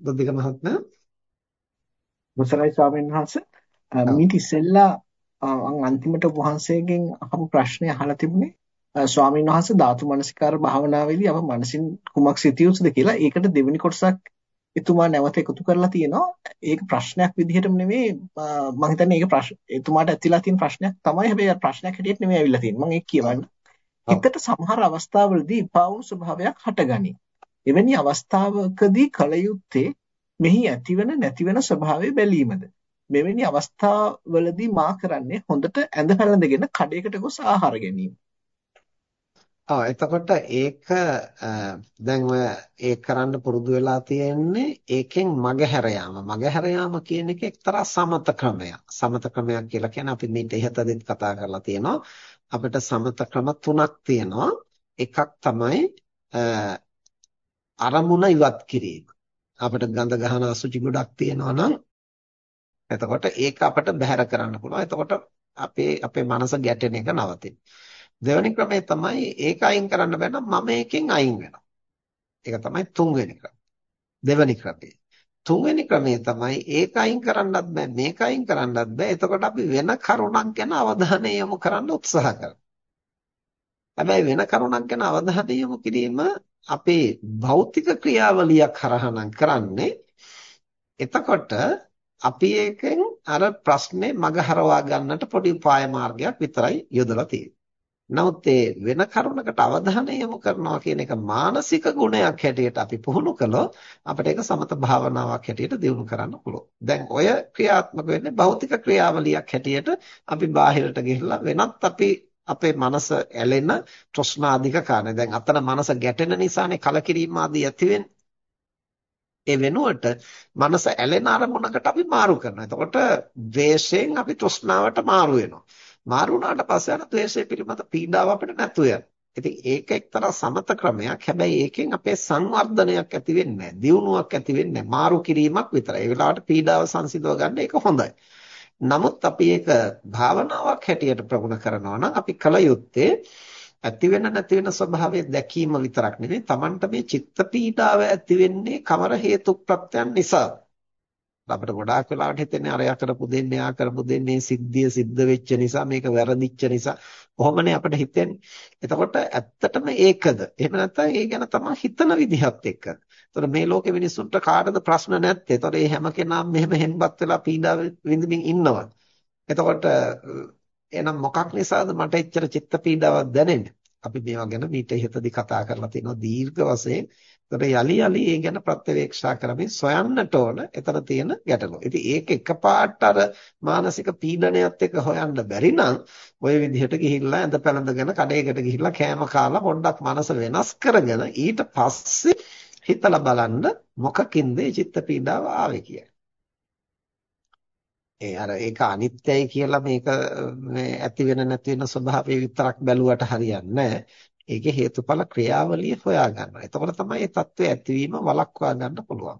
බුද්ධික මහත්මයා. මුසලයි ස්වාමීන් වහන්සේ. මීට ඉස්සෙල්ලා අන්තිමට වහන්සේගෙන් අහපු ප්‍රශ්නේ අහලා තිබුණේ. ස්වාමීන් වහන්සේ ධාතු මනසිකාර භාවනාවේදී අප මනසින් කුමක් සිටිය යුතුද කියලා ඒකට දෙවෙනි කොටසක් එතුමා නැවත එකතු කරලා තියෙනවා. ඒක ප්‍රශ්නයක් විදිහටම නෙමෙයි මම හිතන්නේ ඒක ප්‍රශ්න එතුමාට ඇතිලා තියෙන ප්‍රශ්නයක් තමයි. හැබැයි ප්‍රශ්නයක් හැටියට නෙමෙයි ඇවිල්ලා තියෙන්නේ. මම ඒක කියවන්න. හිතට සමහර අවස්ථාවලදී පාවුණු ස්වභාවයක් හටගනී එවැනි අවස්ථාවකදී කල යුත්තේ මෙහි ඇතිවන නැතිවන ස්වභාවය බැලීමද මෙවැනි අවස්ථාවලදී මා කරන්නේ හොඳට ඇඳ පැළඳගෙන කඩේකට ගොස් ආහාර ගැනීම. ඔව් එතකොට ඒක දැන් ඔය ඒ කරන්න පුරුදු වෙලා තියෙන්නේ ඒකෙන් මගහැර යාම. මගහැර යාම කියන එක එක්තරා සමත ක්‍රමයක්. සමත ක්‍රමයක් කියලා කියන්නේ අපි මේක ඉහතදීත් කතා කරලා තියෙනවා. අපිට සමත ක්‍රම තුනක් තියෙනවා. එකක් තමයි අරමුණ ඉවත් කිරීම. අපිට ගඳ ගහන අසුචි ගොඩක් තියෙනවා නම් එතකොට ඒක අපිට බැහැර කරන්න පුළුවන්. එතකොට අපේ අපේ මනස ගැටෙන එක නවතිනවා. දෙවෙනි ක්‍රමය තමයි ඒක අයින් කරන්න බැන්න මම එකෙන් අයින් වෙනවා. ඒක තමයි තුන්වෙනි ක්‍රමය. දෙවෙනි ක්‍රමය. තුන්වෙනි ක්‍රමය තමයි ඒක අයින් කරන්නත් බෑ මේක අයින් කරන්නත් බෑ. එතකොට අපි වෙන කරුණක් ගැන අවධානය යොමු කරන්න උත්සාහ කරනවා. හැබැයි වෙන කරුණක් ගැන අවධානය යොමු කිරීම අපේ භෞතික ක්‍රියාවලියක් හරහා නම් කරන්නේ එතකොට අපි ඒකෙන් අර ප්‍රශ්නේ මගහරවා ගන්නට පොඩි උපාය මාර්ගයක් විතරයි යොදලා තියෙන්නේ. නමුත් ඒ වෙන කරුණකට අවධානය යොමු කරනවා කියන එක මානසික ගුණයක් හැටියට අපි පුහුණු කළොත් අපිට ඒක සමත භාවනාවක් හැටියට දියුණු කරන්න පුළුවන්. දැන් ඔය ක්‍රියාත්මක වෙන්නේ භෞතික ක්‍රියාවලියක් හැටියට අපි බාහිරට ගිහිල්ලා වෙනත් අපි අපේ මනස ඇලෙන තෘෂ්ණාධික කාරණේ. දැන් අතන මනස ගැටෙන නිසානේ කලකිරීම ආදී ඇති වෙන්නේ. ඒ වෙනුවට මනස ඇලෙන අරමුණකට අපි මාරු කරනවා. එතකොට ද්වේෂයෙන් අපි තෘෂ්ණාවට මාරු වෙනවා. මාරු වුණාට පස්සේ අර ද්වේෂය පිළිබඳ පීඩාව අපිට නැතු වෙනවා. ඉතින් ඒක එක්තරා සමත ක්‍රමයක්. හැබැයි ඒකෙන් අපේ සංවර්ධනයක් ඇති වෙන්නේ නැහැ. දියුණුවක් ඇති වෙන්නේ නැහැ. මාරු කිරීමක් විතරයි. ඒ වෙලාවට පීඩාව සංසිඳව ගන්න ඒක හොඳයි. නමුත් අපි ඒක භාවනාවක් හැටියට ප්‍රගුණ කරනවා නම් අපි කල යුත්තේ ඇති වෙන නැති වෙන ස්වභාවය දැකීම විතරක් නෙවෙයි Tamanට මේ චිත්ත පීඩාව ඇති වෙන්නේ කවර හේතු ප්‍රත්‍යයන් නිසා. අපිට ගොඩාක් වෙලාවට හිතෙන්නේ අරයා කරපු දෙන්නේ ආ කරපු දෙන්නේ සිද්ධිය සිද්ධ වෙච්ච නිසා මේක වැරදිච්ච නිසා. කොහොමනේ අපිට හිතෙන්නේ? එතකොට ඇත්තටම ඒකද? එහෙම නැත්නම් ඒ ගැන තමයි හිතන විදිහත් එක්ක එතකොට මේ ලෝකෙ මිනිස්සුන්ට කාටද ප්‍රශ්න නැත්තේ? එතකොට මේ හැම කෙනාම මෙහෙම හෙම්බත් වෙලා පීඩා විඳින්මින් ඉන්නවා. එතකොට එහෙනම් මොකක් නිසාද මට එච්චර චිත්ත පීඩාවක් දැනෙන්නේ? අපි මේවා ගැන මීට ඉහතදී කතා කරලා තිනවා දීර්ඝ වශයෙන්. ඒතර යලි යලි ඒ ගැන ප්‍රත්‍යවේක්ෂා කරමින් සොයන්නට ඕන එතන තියෙන ගැටලුව. ඉතින් ඒක එකපාරට අර මානසික පීඩනයත් එක්ක හොයන්න බැරි නම් ওই විදිහට ගිහිල්ලා ඇඳ පැළඳගෙන කඩේකට ගිහිල්ලා කෑම කාලා පොඩ්ඩක් මනස වෙනස් කරගෙන ඊට පස්සේ හිතලා බලන්න මොකකින්ද මේ චිත්ත පීඩාව ආවේ කියලා. ඒ අර ඒක අනිත්‍යයි කියලා මේක මේ ඇති වෙන නැති වෙන ස්වභාවය විතරක් බැලුවට හරියන්නේ නැහැ. ඒකේ හේතුඵල ක්‍රියාවලිය හොයා ගන්නවා. එතකොට තමයි මේ தત્ත්වය ඇතිවීම වළක්වා ගන්න පුළුවන්.